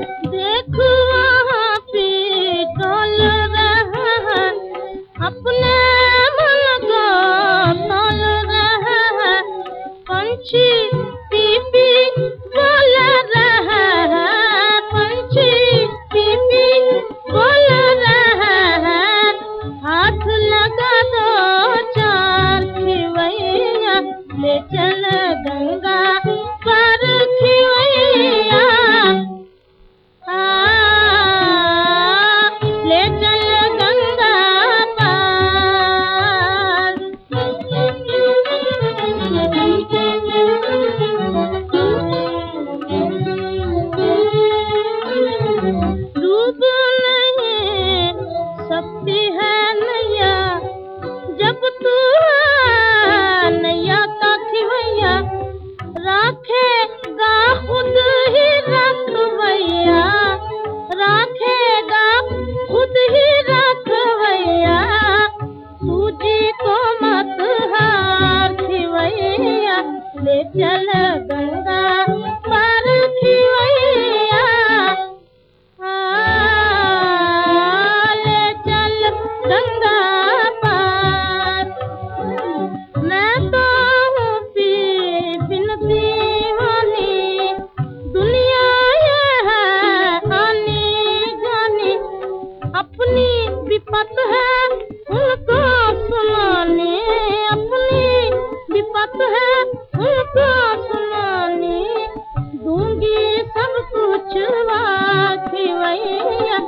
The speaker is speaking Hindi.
de डूब नहीं जब तू नैया का खुद ही रखवैया। रखेगा खुद ही रखवैया। सूजी को मत हार ले चल अपनी विपत है, उनको सुनाने अपनी विपत है, उनको सुनाने दूँगी सब कुछ वाकी वैया